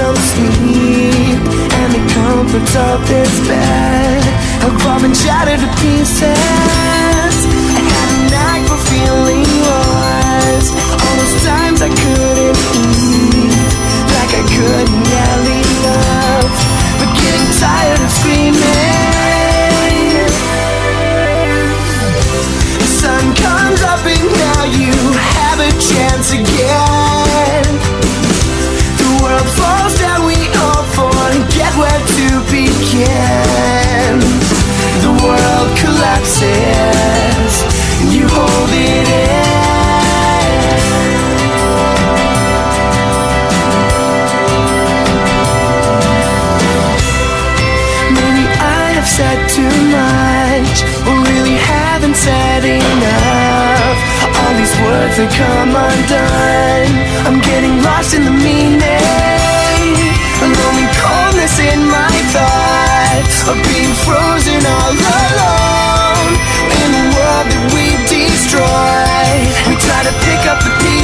so sleep And the comfort of this bed Have all been shattered to pieces. Collapses, and you hold it in. Maybe I have said too much, or really haven't said enough. All these words that come undone, I'm getting lost in the meaning. A lonely coldness in my thoughts of being frozen all alone to pick up the pieces.